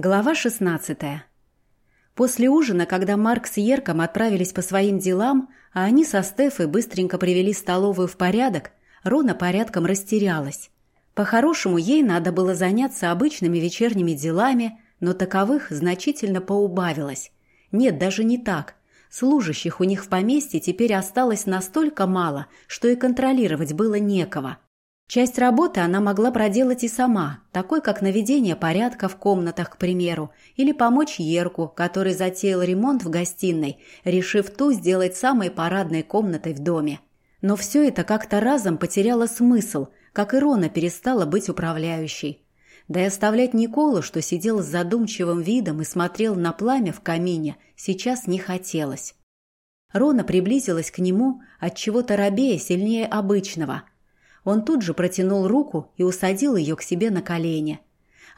Глава 16. После ужина, когда Марк с Ерком отправились по своим делам, а они со Стефой быстренько привели столовую в порядок, Рона порядком растерялась. По-хорошему, ей надо было заняться обычными вечерними делами, но таковых значительно поубавилось. Нет, даже не так. Служащих у них в поместье теперь осталось настолько мало, что и контролировать было некого – Часть работы она могла проделать и сама, такой как наведение порядка в комнатах, к примеру, или помочь Ерку, который затеял ремонт в гостиной, решив ту сделать самой парадной комнатой в доме. Но все это как-то разом потеряло смысл, как и Рона перестала быть управляющей. Да и оставлять Николу, что сидел с задумчивым видом и смотрел на пламя в камине, сейчас не хотелось. Рона приблизилась к нему, от чего то робея сильнее обычного – он тут же протянул руку и усадил ее к себе на колени.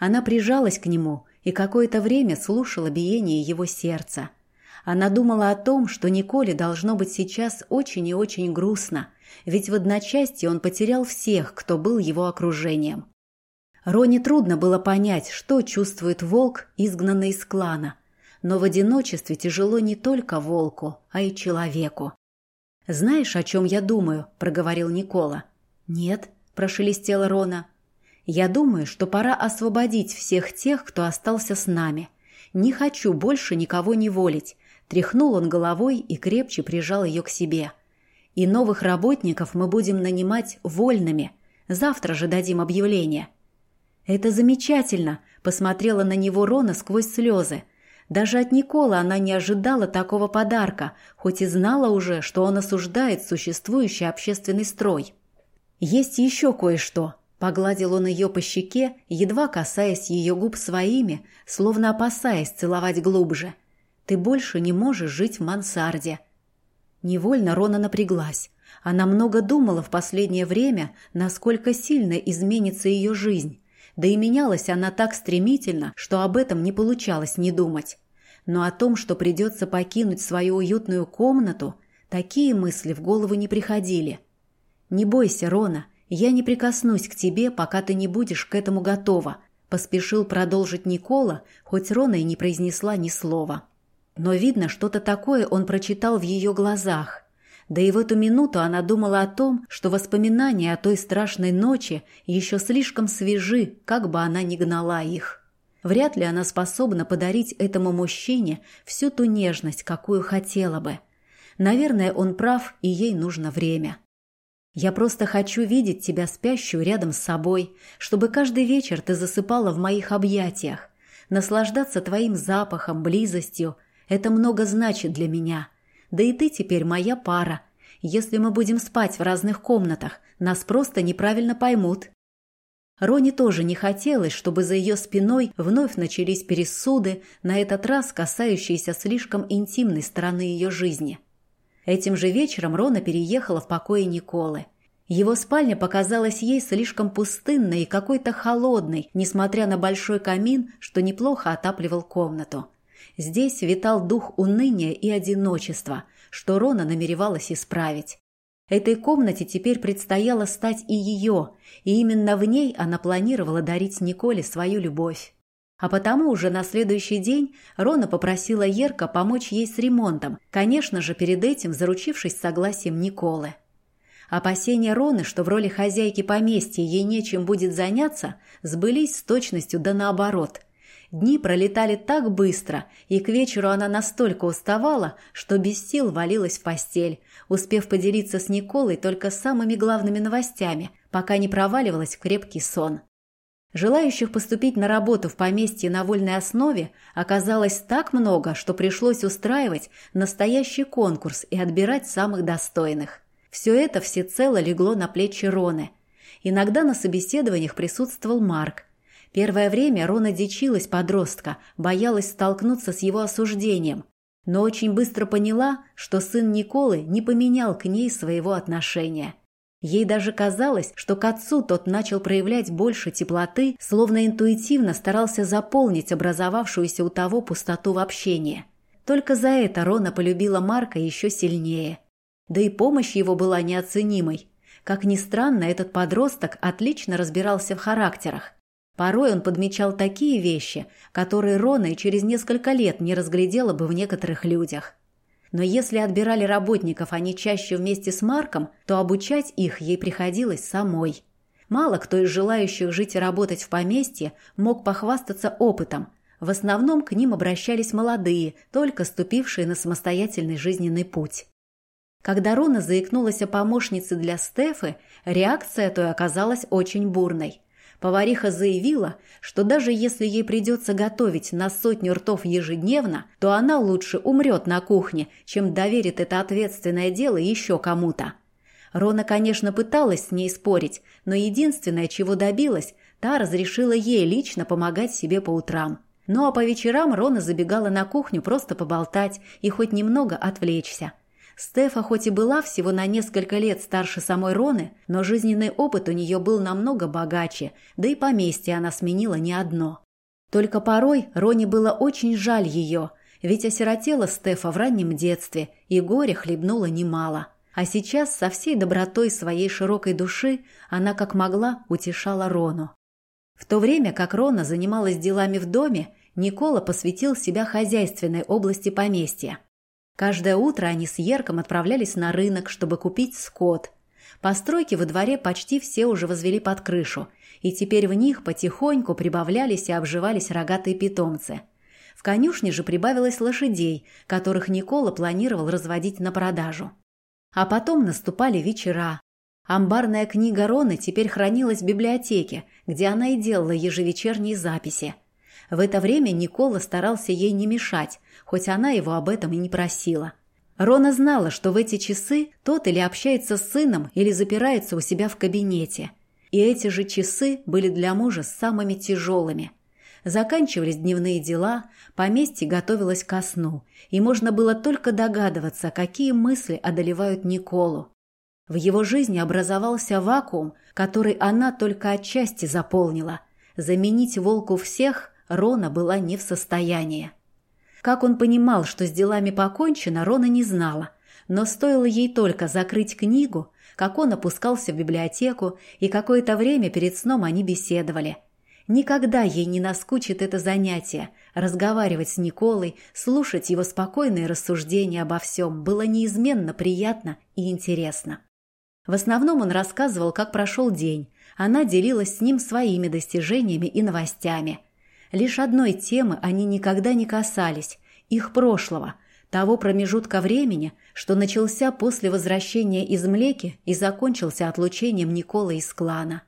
Она прижалась к нему и какое-то время слушала биение его сердца. Она думала о том, что Николе должно быть сейчас очень и очень грустно, ведь в одночасье он потерял всех, кто был его окружением. Роне трудно было понять, что чувствует волк, изгнанный из клана. Но в одиночестве тяжело не только волку, а и человеку. «Знаешь, о чем я думаю?» – проговорил Никола. «Нет», – прошелестела Рона. «Я думаю, что пора освободить всех тех, кто остался с нами. Не хочу больше никого не волить». Тряхнул он головой и крепче прижал ее к себе. «И новых работников мы будем нанимать вольными. Завтра же дадим объявление». «Это замечательно», – посмотрела на него Рона сквозь слезы. Даже от Никола она не ожидала такого подарка, хоть и знала уже, что он осуждает существующий общественный строй. «Есть еще кое-что», — погладил он ее по щеке, едва касаясь ее губ своими, словно опасаясь целовать глубже. «Ты больше не можешь жить в мансарде». Невольно Рона напряглась. Она много думала в последнее время, насколько сильно изменится ее жизнь. Да и менялась она так стремительно, что об этом не получалось не думать. Но о том, что придется покинуть свою уютную комнату, такие мысли в голову не приходили – «Не бойся, Рона, я не прикоснусь к тебе, пока ты не будешь к этому готова», поспешил продолжить Никола, хоть Рона и не произнесла ни слова. Но видно, что-то такое он прочитал в ее глазах. Да и в эту минуту она думала о том, что воспоминания о той страшной ночи еще слишком свежи, как бы она ни гнала их. Вряд ли она способна подарить этому мужчине всю ту нежность, какую хотела бы. Наверное, он прав, и ей нужно время. Я просто хочу видеть тебя спящую рядом с собой, чтобы каждый вечер ты засыпала в моих объятиях. Наслаждаться твоим запахом, близостью – это много значит для меня. Да и ты теперь моя пара. Если мы будем спать в разных комнатах, нас просто неправильно поймут. Рони тоже не хотелось, чтобы за ее спиной вновь начались пересуды, на этот раз касающиеся слишком интимной стороны ее жизни – Этим же вечером Рона переехала в покое Николы. Его спальня показалась ей слишком пустынной и какой-то холодной, несмотря на большой камин, что неплохо отапливал комнату. Здесь витал дух уныния и одиночества, что Рона намеревалась исправить. Этой комнате теперь предстояло стать и ее, и именно в ней она планировала дарить Николе свою любовь. А потому уже на следующий день Рона попросила Ерка помочь ей с ремонтом, конечно же, перед этим заручившись согласием Николы. Опасения Роны, что в роли хозяйки поместья ей нечем будет заняться, сбылись с точностью да наоборот. Дни пролетали так быстро, и к вечеру она настолько уставала, что без сил валилась в постель, успев поделиться с Николой только самыми главными новостями, пока не проваливалась в крепкий сон. Желающих поступить на работу в поместье на вольной основе оказалось так много, что пришлось устраивать настоящий конкурс и отбирать самых достойных. Все это всецело легло на плечи Роны. Иногда на собеседованиях присутствовал Марк. Первое время Рона дичилась подростка, боялась столкнуться с его осуждением, но очень быстро поняла, что сын Николы не поменял к ней своего отношения – Ей даже казалось, что к отцу тот начал проявлять больше теплоты, словно интуитивно старался заполнить образовавшуюся у того пустоту в общении. Только за это Рона полюбила Марка еще сильнее. Да и помощь его была неоценимой. Как ни странно, этот подросток отлично разбирался в характерах. Порой он подмечал такие вещи, которые Рона и через несколько лет не разглядела бы в некоторых людях. Но если отбирали работников они чаще вместе с Марком, то обучать их ей приходилось самой. Мало кто из желающих жить и работать в поместье мог похвастаться опытом. В основном к ним обращались молодые, только ступившие на самостоятельный жизненный путь. Когда Рона заикнулась о помощнице для Стефы, реакция той оказалась очень бурной. Повариха заявила, что даже если ей придется готовить на сотню ртов ежедневно, то она лучше умрет на кухне, чем доверит это ответственное дело еще кому-то. Рона, конечно, пыталась с ней спорить, но единственное, чего добилась, та разрешила ей лично помогать себе по утрам. Ну а по вечерам Рона забегала на кухню просто поболтать и хоть немного отвлечься. Стефа хоть и была всего на несколько лет старше самой Роны, но жизненный опыт у нее был намного богаче, да и поместье она сменила не одно. Только порой Роне было очень жаль ее, ведь осиротела Стефа в раннем детстве, и горе хлебнула немало. А сейчас со всей добротой своей широкой души она как могла утешала Рону. В то время как Рона занималась делами в доме, Никола посвятил себя хозяйственной области поместья. Каждое утро они с Ерком отправлялись на рынок, чтобы купить скот. Постройки во дворе почти все уже возвели под крышу, и теперь в них потихоньку прибавлялись и обживались рогатые питомцы. В конюшне же прибавилось лошадей, которых Никола планировал разводить на продажу. А потом наступали вечера. Амбарная книга Роны теперь хранилась в библиотеке, где она и делала ежевечерние записи. В это время Никола старался ей не мешать, хоть она его об этом и не просила. Рона знала, что в эти часы тот или общается с сыном, или запирается у себя в кабинете. И эти же часы были для мужа самыми тяжелыми. Заканчивались дневные дела, поместье готовилось ко сну, и можно было только догадываться, какие мысли одолевают Николу. В его жизни образовался вакуум, который она только отчасти заполнила. Заменить волку всех Рона была не в состоянии. Как он понимал, что с делами покончено, Рона не знала, но стоило ей только закрыть книгу, как он опускался в библиотеку, и какое-то время перед сном они беседовали. Никогда ей не наскучит это занятие. Разговаривать с Николой, слушать его спокойные рассуждения обо всем было неизменно приятно и интересно. В основном он рассказывал, как прошел день. Она делилась с ним своими достижениями и новостями – Лишь одной темы они никогда не касались – их прошлого, того промежутка времени, что начался после возвращения из Млеки и закончился отлучением Николы из клана.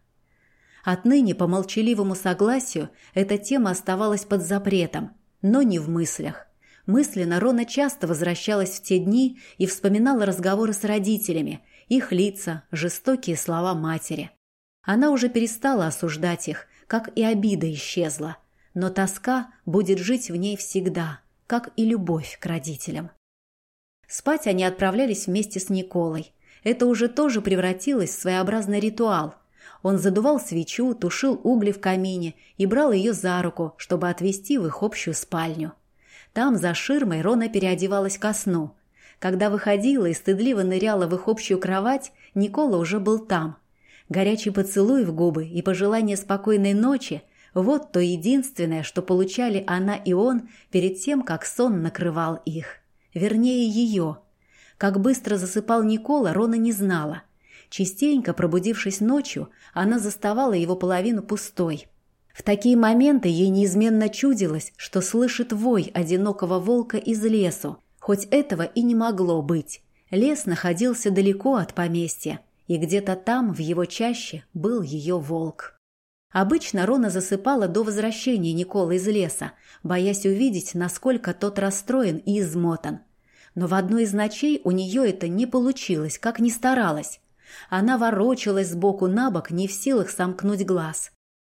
Отныне, по молчаливому согласию, эта тема оставалась под запретом, но не в мыслях. Мысленно Рона часто возвращалась в те дни и вспоминала разговоры с родителями, их лица, жестокие слова матери. Она уже перестала осуждать их, как и обида исчезла но тоска будет жить в ней всегда, как и любовь к родителям. Спать они отправлялись вместе с Николой. Это уже тоже превратилось в своеобразный ритуал. Он задувал свечу, тушил угли в камине и брал ее за руку, чтобы отвезти в их общую спальню. Там, за ширмой, Рона переодевалась ко сну. Когда выходила и стыдливо ныряла в их общую кровать, Никола уже был там. Горячий поцелуй в губы и пожелание спокойной ночи вот то единственное, что получали она и он перед тем, как сон накрывал их. Вернее, ее. Как быстро засыпал Никола, Рона не знала. Частенько, пробудившись ночью, она заставала его половину пустой. В такие моменты ей неизменно чудилось, что слышит вой одинокого волка из лесу, хоть этого и не могло быть. Лес находился далеко от поместья, и где-то там, в его чаще, был ее волк. Обычно Рона засыпала до возвращения Николы из леса, боясь увидеть, насколько тот расстроен и измотан. Но в одной из ночей у нее это не получилось, как ни старалась. Она ворочалась сбоку на бок, не в силах сомкнуть глаз.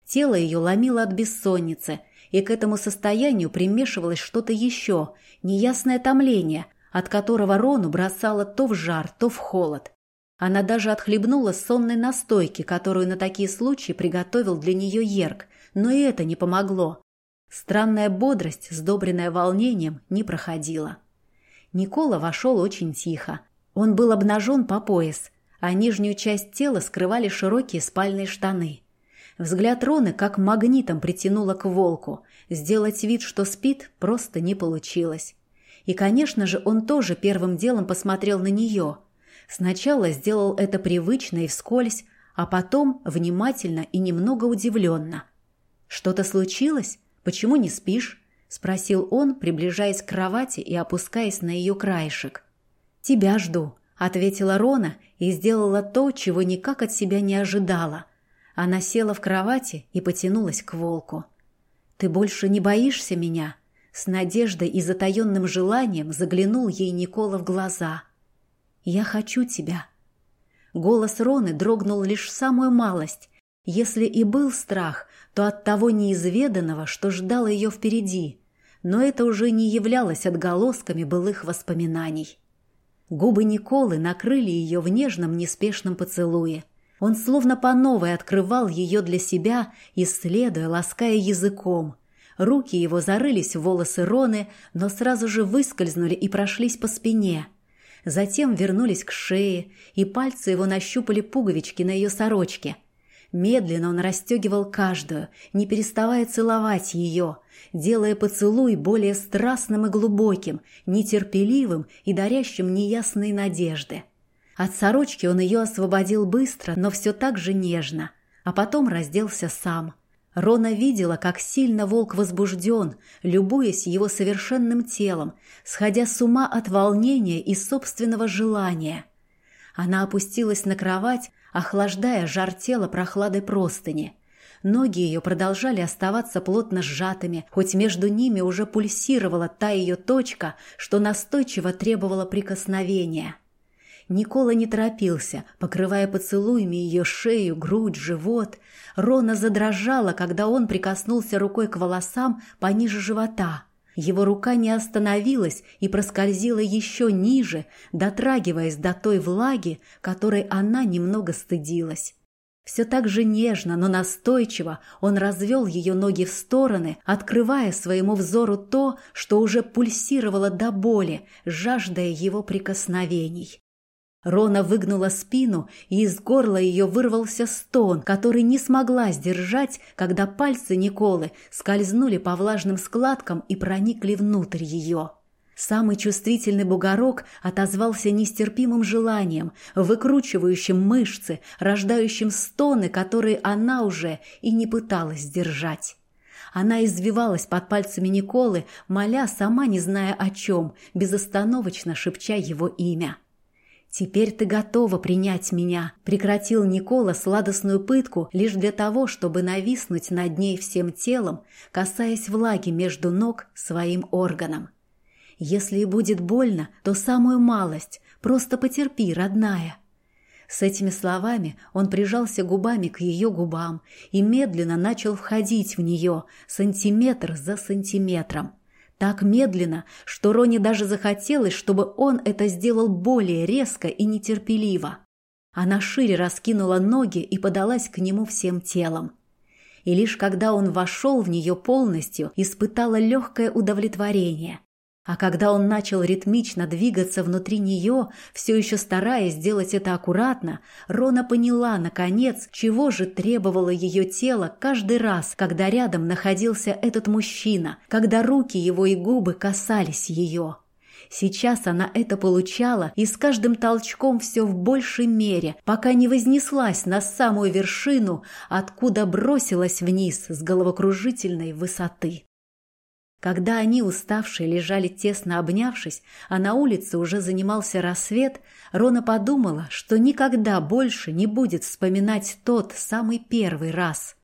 Тело ее ломило от бессонницы, и к этому состоянию примешивалось что-то еще, неясное томление, от которого Рону бросало то в жар, то в холод. Она даже отхлебнула сонной настойки, которую на такие случаи приготовил для нее Ерк, но и это не помогло. Странная бодрость, сдобренная волнением, не проходила. Никола вошел очень тихо. Он был обнажен по пояс, а нижнюю часть тела скрывали широкие спальные штаны. Взгляд Роны как магнитом притянуло к волку. Сделать вид, что спит, просто не получилось. И, конечно же, он тоже первым делом посмотрел на нее. Сначала сделал это привычно и вскользь, а потом внимательно и немного удивленно. «Что-то случилось? Почему не спишь?» – спросил он, приближаясь к кровати и опускаясь на ее краешек. «Тебя жду», – ответила Рона и сделала то, чего никак от себя не ожидала – она села в кровати и потянулась к волку. «Ты больше не боишься меня?» С надеждой и затаенным желанием заглянул ей Никола в глаза. «Я хочу тебя». Голос Роны дрогнул лишь самую малость. Если и был страх, то от того неизведанного, что ждало ее впереди. Но это уже не являлось отголосками былых воспоминаний. Губы Николы накрыли ее в нежном неспешном поцелуе – он словно по новой открывал ее для себя, исследуя, лаская языком. Руки его зарылись в волосы Роны, но сразу же выскользнули и прошлись по спине. Затем вернулись к шее, и пальцы его нащупали пуговички на ее сорочке. Медленно он расстегивал каждую, не переставая целовать ее, делая поцелуй более страстным и глубоким, нетерпеливым и дарящим неясные надежды. От сорочки он ее освободил быстро, но все так же нежно, а потом разделся сам. Рона видела, как сильно волк возбужден, любуясь его совершенным телом, сходя с ума от волнения и собственного желания. Она опустилась на кровать, охлаждая жар тела прохладой простыни. Ноги ее продолжали оставаться плотно сжатыми, хоть между ними уже пульсировала та ее точка, что настойчиво требовала прикосновения. Никола не торопился, покрывая поцелуями ее шею, грудь, живот. Рона задрожала, когда он прикоснулся рукой к волосам пониже живота. Его рука не остановилась и проскользила еще ниже, дотрагиваясь до той влаги, которой она немного стыдилась. Все так же нежно, но настойчиво он развел ее ноги в стороны, открывая своему взору то, что уже пульсировало до боли, жаждая его прикосновений. Рона выгнула спину, и из горла ее вырвался стон, который не смогла сдержать, когда пальцы Николы скользнули по влажным складкам и проникли внутрь ее. Самый чувствительный бугорок отозвался нестерпимым желанием, выкручивающим мышцы, рождающим стоны, которые она уже и не пыталась сдержать. Она извивалась под пальцами Николы, моля, сама не зная о чем, безостановочно шепча его имя. «Теперь ты готова принять меня», — прекратил Никола сладостную пытку лишь для того, чтобы нависнуть над ней всем телом, касаясь влаги между ног своим органом. «Если и будет больно, то самую малость, просто потерпи, родная». С этими словами он прижался губами к ее губам и медленно начал входить в нее сантиметр за сантиметром. Так медленно, что Роне даже захотелось, чтобы он это сделал более резко и нетерпеливо. Она шире раскинула ноги и подалась к нему всем телом. И лишь когда он вошел в нее полностью, испытала легкое удовлетворение. А когда он начал ритмично двигаться внутри нее, все еще стараясь сделать это аккуратно, Рона поняла, наконец, чего же требовало ее тело каждый раз, когда рядом находился этот мужчина, когда руки его и губы касались ее. Сейчас она это получала и с каждым толчком все в большей мере, пока не вознеслась на самую вершину, откуда бросилась вниз с головокружительной высоты. Когда они, уставшие, лежали тесно обнявшись, а на улице уже занимался рассвет, Рона подумала, что никогда больше не будет вспоминать тот самый первый раз.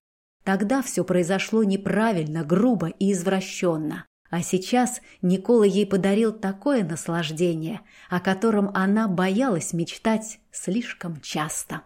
Тогда все произошло неправильно, грубо и извращенно. А сейчас Никола ей подарил такое наслаждение, о котором она боялась мечтать слишком часто.